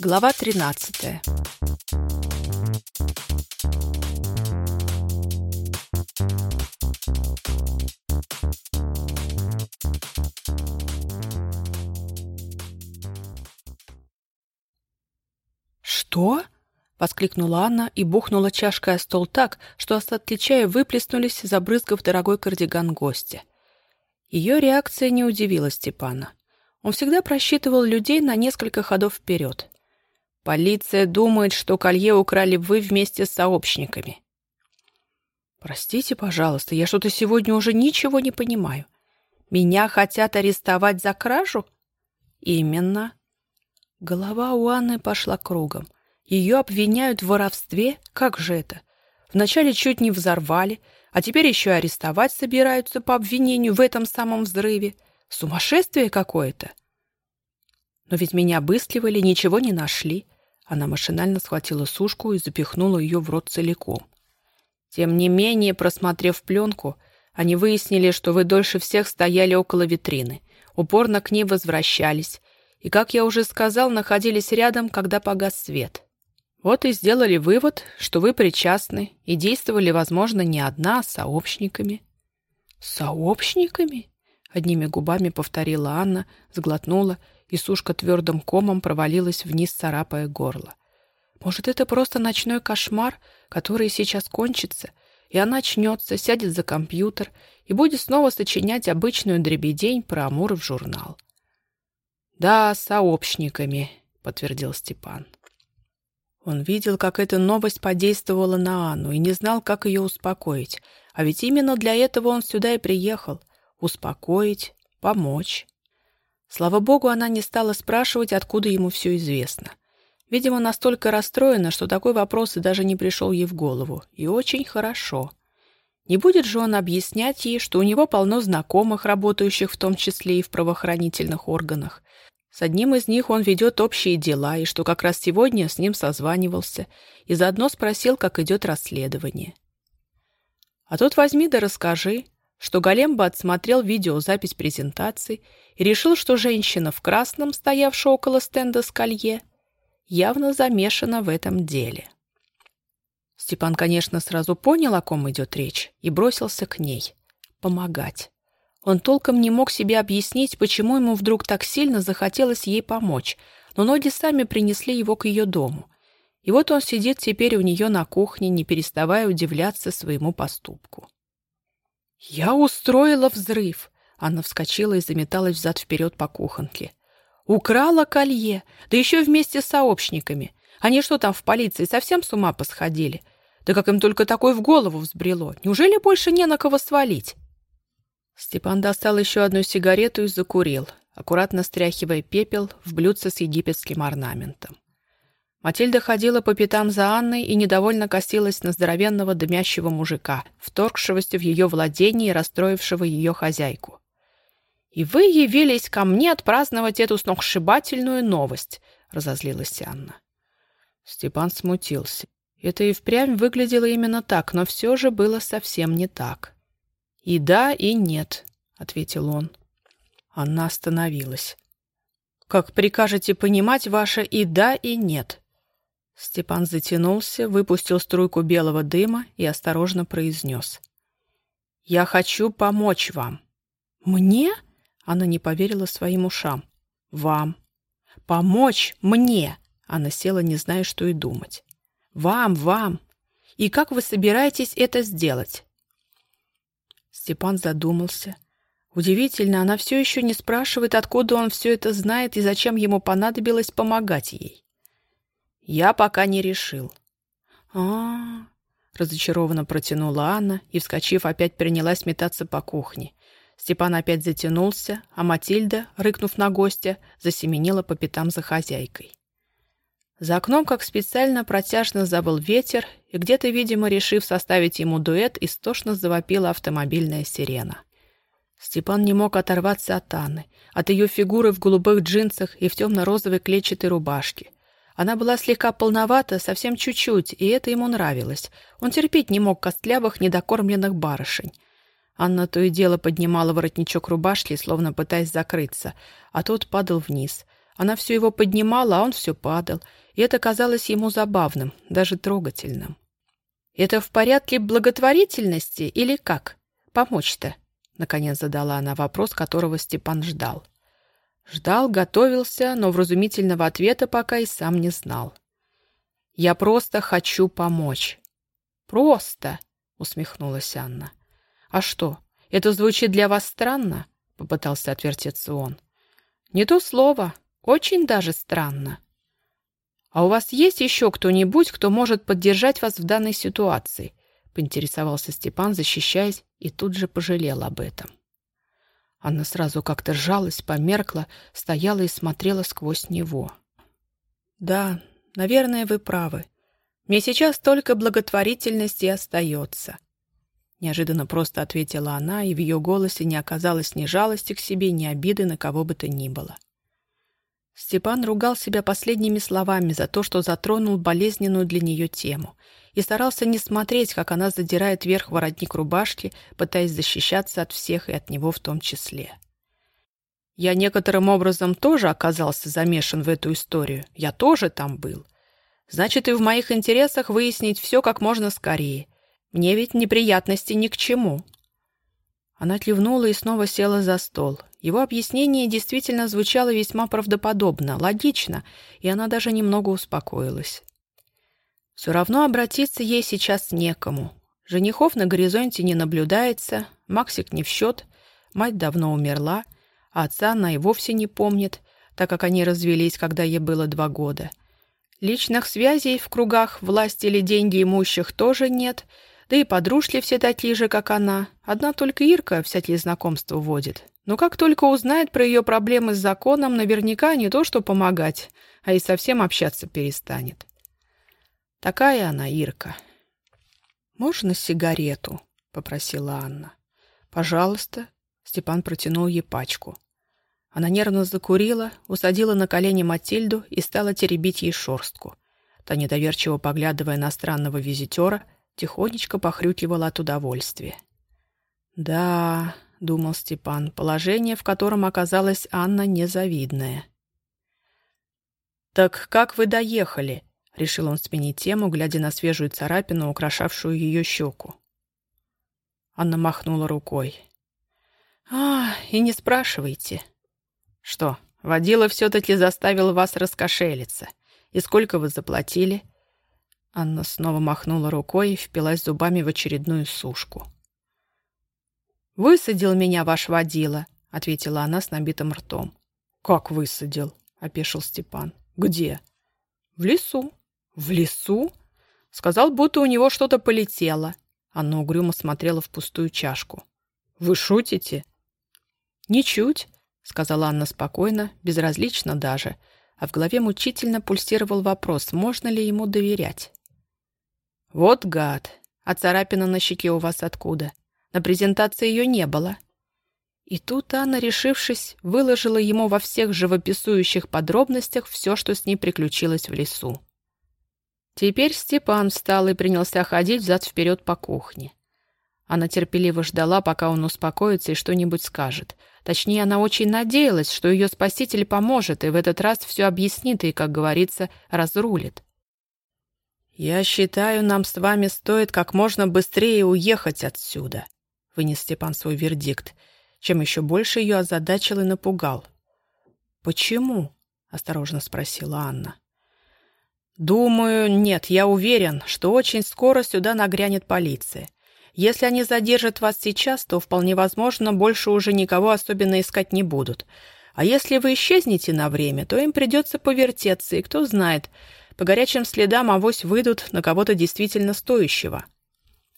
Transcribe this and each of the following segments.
Глава 13 «Что?» — воскликнула Анна и бухнула чашкой о стол так, что остатки чая выплеснулись, забрызгав дорогой кардиган гостя. Ее реакция не удивила Степана. Он всегда просчитывал людей на несколько ходов вперед. Полиция думает, что колье украли вы вместе с сообщниками. Простите, пожалуйста, я что-то сегодня уже ничего не понимаю. Меня хотят арестовать за кражу? Именно. Голова у Анны пошла кругом. Ее обвиняют в воровстве? Как же это? Вначале чуть не взорвали, а теперь еще арестовать собираются по обвинению в этом самом взрыве. Сумасшествие какое-то. Но ведь меня обыскивали, ничего не нашли. Она машинально схватила сушку и запихнула ее в рот целиком. Тем не менее, просмотрев пленку, они выяснили, что вы дольше всех стояли около витрины, упорно к ней возвращались, и, как я уже сказал, находились рядом, когда погас свет. Вот и сделали вывод, что вы причастны и действовали, возможно, не одна, а сообщниками. «Сообщниками?» — одними губами повторила Анна, сглотнула и сушка твердым комом провалилась вниз, царапая горло. Может, это просто ночной кошмар, который сейчас кончится, и она очнется, сядет за компьютер и будет снова сочинять обычную дребедень про Амур в журнал. «Да, сообщниками», — подтвердил Степан. Он видел, как эта новость подействовала на Анну и не знал, как ее успокоить. А ведь именно для этого он сюда и приехал — успокоить, помочь. Слава богу, она не стала спрашивать, откуда ему все известно. Видимо, настолько расстроена, что такой вопрос и даже не пришел ей в голову. И очень хорошо. Не будет же он объяснять ей, что у него полно знакомых, работающих в том числе и в правоохранительных органах. С одним из них он ведет общие дела, и что как раз сегодня с ним созванивался, и заодно спросил, как идет расследование. А тут возьми да расскажи, что Големба отсмотрел видеозапись презентации и решил, что женщина в красном, стоявшая около стенда с колье, явно замешана в этом деле. Степан, конечно, сразу понял, о ком идет речь, и бросился к ней. Помогать. Он толком не мог себе объяснить, почему ему вдруг так сильно захотелось ей помочь, но ноги сами принесли его к ее дому. И вот он сидит теперь у нее на кухне, не переставая удивляться своему поступку. «Я устроила взрыв!» Анна вскочила и заметалась взад-вперед по кухонке. «Украла колье! Да еще вместе с сообщниками! Они что там в полиции, совсем с ума посходили? Да как им только такое в голову взбрело! Неужели больше не на кого свалить?» Степан достал еще одну сигарету и закурил, аккуратно стряхивая пепел в блюдце с египетским орнаментом. Матильда ходила по пятам за Анной и недовольно косилась на здоровенного дымящего мужика, вторгшегося в ее владение и расстроившего ее хозяйку. «И вы явились ко мне отпраздновать эту сногсшибательную новость», — разозлилась Анна. Степан смутился. Это и впрямь выглядело именно так, но все же было совсем не так. «И да, и нет», — ответил он. Анна остановилась. «Как прикажете понимать ваше «и да», и нет?» Степан затянулся, выпустил струйку белого дыма и осторожно произнес. «Я хочу помочь вам». «Мне?» — она не поверила своим ушам. «Вам». «Помочь мне!» — она села, не зная, что и думать. «Вам, вам! И как вы собираетесь это сделать?» Степан задумался. Удивительно, она все еще не спрашивает, откуда он все это знает и зачем ему понадобилось помогать ей. Я пока не решил. А, -а, -а разочарованно протянула Анна и, вскочив, опять принялась метаться по кухне. Степан опять затянулся, а Матильда, рыкнув на гостя, засеменила по пятам за хозяйкой. За окном, как специально, протяжно забыл ветер, и где-то, видимо, решив составить ему дуэт, истошно завопила автомобильная сирена. Степан не мог оторваться от Анны, от ее фигуры в голубых джинсах и в темно-розовой клетчатой рубашке. Она была слегка полновата, совсем чуть-чуть, и это ему нравилось. Он терпеть не мог костлявых, недокормленных барышень. Анна то и дело поднимала воротничок рубашки, словно пытаясь закрыться, а тот падал вниз. Она все его поднимала, а он все падал, и это казалось ему забавным, даже трогательным. «Это в порядке благотворительности или как? Помочь-то?» Наконец задала она вопрос, которого Степан ждал. Ждал, готовился, но вразумительного ответа пока и сам не знал. «Я просто хочу помочь». «Просто?» — усмехнулась Анна. «А что, это звучит для вас странно?» — попытался отвертеться он. «Не то слово. Очень даже странно. А у вас есть еще кто-нибудь, кто может поддержать вас в данной ситуации?» — поинтересовался Степан, защищаясь, и тут же пожалел об этом. Анна сразу как-то сжалась, померкла, стояла и смотрела сквозь него. «Да, наверное, вы правы. Мне сейчас только благотворительность и остается». Неожиданно просто ответила она, и в ее голосе не оказалось ни жалости к себе, ни обиды на кого бы то ни было. Степан ругал себя последними словами за то, что затронул болезненную для нее тему, и старался не смотреть, как она задирает вверх воротник рубашки, пытаясь защищаться от всех и от него в том числе. «Я некоторым образом тоже оказался замешан в эту историю. Я тоже там был. Значит, и в моих интересах выяснить все как можно скорее. Мне ведь неприятности ни к чему». Она кивнула и снова села за стол. Его объяснение действительно звучало весьма правдоподобно, логично, и она даже немного успокоилась. Все равно обратиться ей сейчас некому. Женихов на горизонте не наблюдается, Максик не в счет, мать давно умерла, а отца она и вовсе не помнит, так как они развелись, когда ей было два года. Личных связей в кругах власти или деньги имущих тоже нет — да и подружки все такие же, как она. Одна только Ирка всякие знакомства водит. Но как только узнает про ее проблемы с законом, наверняка не то что помогать, а и совсем общаться перестанет. Такая она, Ирка. «Можно сигарету?» — попросила Анна. «Пожалуйста». Степан протянул ей пачку. Она нервно закурила, усадила на колени Матильду и стала теребить ей шорстку. Та, недоверчиво поглядывая на странного визитера, тихонечко похрюкивала от удовольствия. «Да», — думал Степан, — положение, в котором оказалась Анна, незавидное. «Так как вы доехали?» — решил он сменить тему, глядя на свежую царапину, украшавшую ее щеку. Анна махнула рукой. «А, и не спрашивайте». «Что, водила все-таки заставил вас раскошелиться? И сколько вы заплатили?» Анна снова махнула рукой и впилась зубами в очередную сушку. «Высадил меня ваш водила», — ответила она с набитым ртом. «Как высадил?» — опешил Степан. «Где?» «В лесу». «В лесу?» Сказал, будто у него что-то полетело. Анна угрюмо смотрела в пустую чашку. «Вы шутите?» «Ничуть», — сказала Анна спокойно, безразлично даже, а в голове мучительно пульсировал вопрос, можно ли ему доверять. «Вот гад! А царапина на щеке у вас откуда? На презентации ее не было». И тут Анна, решившись, выложила ему во всех живописующих подробностях все, что с ней приключилось в лесу. Теперь Степан встал и принялся ходить взад-вперед по кухне. Она терпеливо ждала, пока он успокоится и что-нибудь скажет. Точнее, она очень надеялась, что ее спаситель поможет и в этот раз все объяснит и, как говорится, разрулит. «Я считаю, нам с вами стоит как можно быстрее уехать отсюда», — вынес Степан свой вердикт, чем еще больше ее озадачил и напугал. «Почему?» — осторожно спросила Анна. «Думаю, нет, я уверен, что очень скоро сюда нагрянет полиция. Если они задержат вас сейчас, то вполне возможно, больше уже никого особенно искать не будут. А если вы исчезнете на время, то им придется повертеться, и кто знает, по горячим следам авось выйдут на кого-то действительно стоящего.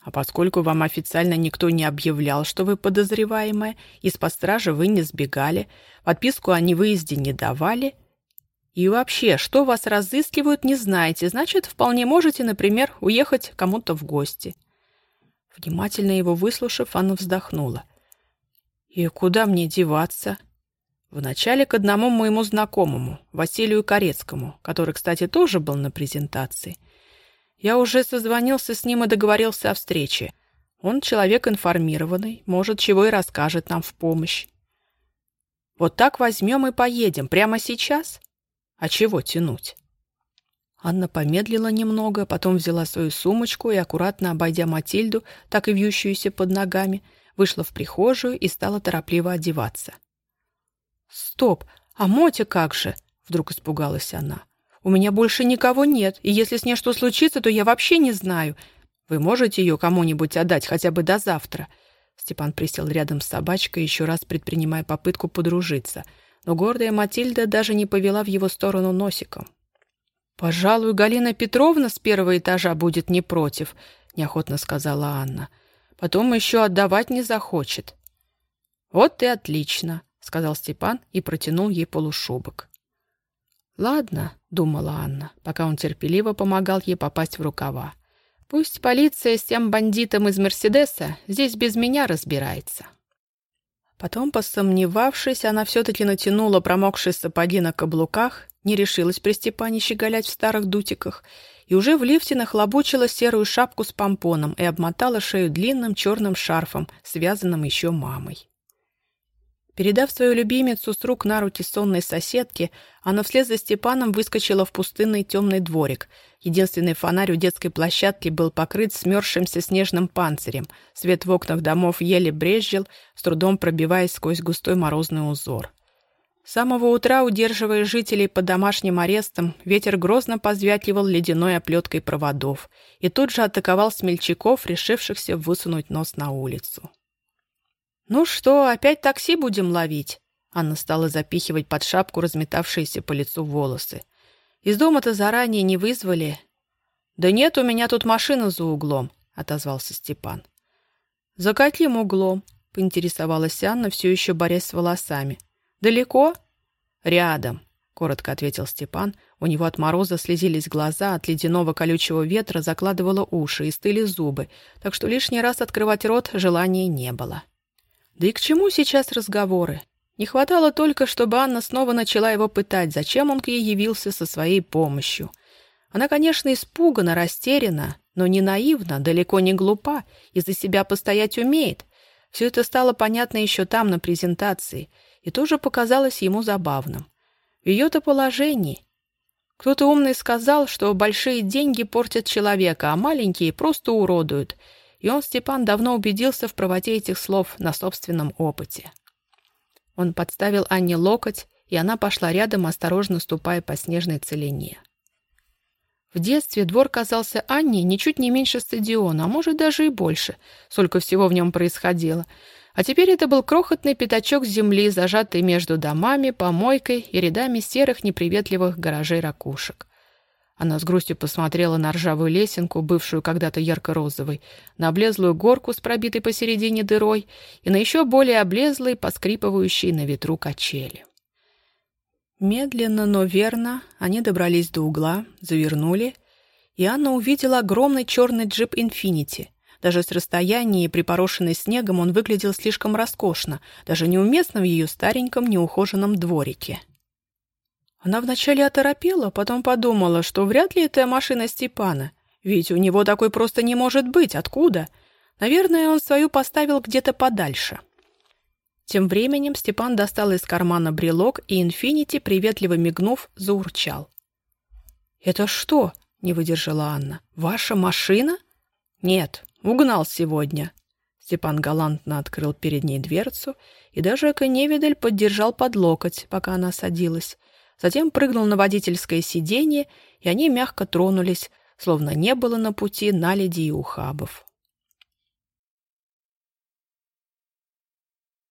А поскольку вам официально никто не объявлял, что вы подозреваемая, из-под стражи вы не сбегали, подписку о невыезде не давали, и вообще, что вас разыскивают, не знаете, значит, вполне можете, например, уехать кому-то в гости. Внимательно его выслушав, Анна вздохнула. «И куда мне деваться?» Вначале к одному моему знакомому, Василию Корецкому, который, кстати, тоже был на презентации. Я уже созвонился с ним и договорился о встрече. Он человек информированный, может, чего и расскажет нам в помощь. Вот так возьмем и поедем. Прямо сейчас? А чего тянуть? Анна помедлила немного, потом взяла свою сумочку и, аккуратно обойдя Матильду, так и вьющуюся под ногами, вышла в прихожую и стала торопливо одеваться. «Стоп! А Мотя как же?» — вдруг испугалась она. «У меня больше никого нет, и если с ней что случится, то я вообще не знаю. Вы можете ее кому-нибудь отдать хотя бы до завтра?» Степан присел рядом с собачкой, еще раз предпринимая попытку подружиться, но гордая Матильда даже не повела в его сторону носиком. «Пожалуй, Галина Петровна с первого этажа будет не против», — неохотно сказала Анна. «Потом еще отдавать не захочет». «Вот и отлично», — сказал Степан и протянул ей полушубок. «Ладно», — думала Анна, пока он терпеливо помогал ей попасть в рукава. «Пусть полиция с тем бандитом из Мерседеса здесь без меня разбирается». Потом, посомневавшись, она все-таки натянула промокшие сапоги на каблуках, не решилась при Степане щеголять в старых дутиках и уже в лифте нахлобучила серую шапку с помпоном и обмотала шею длинным черным шарфом, связанным еще мамой. Передав свою любимицу с рук на руки сонной соседки, она вслед за Степаном выскочила в пустынный темный дворик. Единственный фонарь у детской площадки был покрыт смерзшимся снежным панцирем. Свет в окнах домов еле брезжил, с трудом пробиваясь сквозь густой морозный узор. С самого утра, удерживая жителей под домашним арестом, ветер грозно позвякивал ледяной оплеткой проводов и тут же атаковал смельчаков, решившихся высунуть нос на улицу. «Ну что, опять такси будем ловить?» Анна стала запихивать под шапку разметавшиеся по лицу волосы. «Из дома-то заранее не вызвали». «Да нет, у меня тут машина за углом», — отозвался Степан. «За каким углом?» — поинтересовалась Анна, все еще борясь с волосами. «Далеко?» «Рядом», — коротко ответил Степан. У него от мороза слезились глаза, от ледяного колючего ветра закладывало уши и стыли зубы, так что лишний раз открывать рот желания не было. Да и к чему сейчас разговоры? Не хватало только, чтобы Анна снова начала его пытать, зачем он к ей явился со своей помощью. Она, конечно, испугана, растеряна, но не наивна, далеко не глупа, и за себя постоять умеет. Все это стало понятно еще там, на презентации, и тоже показалось ему забавным. В ее-то положении. Кто-то умный сказал, что большие деньги портят человека, а маленькие просто уродуют — и он, Степан, давно убедился в правоте этих слов на собственном опыте. Он подставил Анне локоть, и она пошла рядом, осторожно ступая по снежной целине. В детстве двор казался Анне ничуть не меньше стадиона, а может даже и больше, сколько всего в нем происходило. А теперь это был крохотный пятачок земли, зажатый между домами, помойкой и рядами серых неприветливых гаражей ракушек. Она с грустью посмотрела на ржавую лесенку, бывшую когда-то ярко-розовой, на облезлую горку с пробитой посередине дырой и на еще более облезлые, поскрипывающие на ветру качели. Медленно, но верно они добрались до угла, завернули, и Анна увидела огромный черный джип «Инфинити». Даже с расстояния, припорошенный снегом, он выглядел слишком роскошно, даже неуместно в ее стареньком неухоженном дворике. Она вначале оторопела, потом подумала, что вряд ли это машина Степана, ведь у него такой просто не может быть. Откуда? Наверное, он свою поставил где-то подальше. Тем временем Степан достал из кармана брелок, и «Инфинити», приветливо мигнув, заурчал. «Это что?» — не выдержала Анна. «Ваша машина?» «Нет, угнал сегодня». Степан галантно открыл перед ней дверцу, и даже Коневидель поддержал под локоть, пока она садилась затем прыгнул на водительское сиденье, и они мягко тронулись, словно не было на пути наледи и ухабов.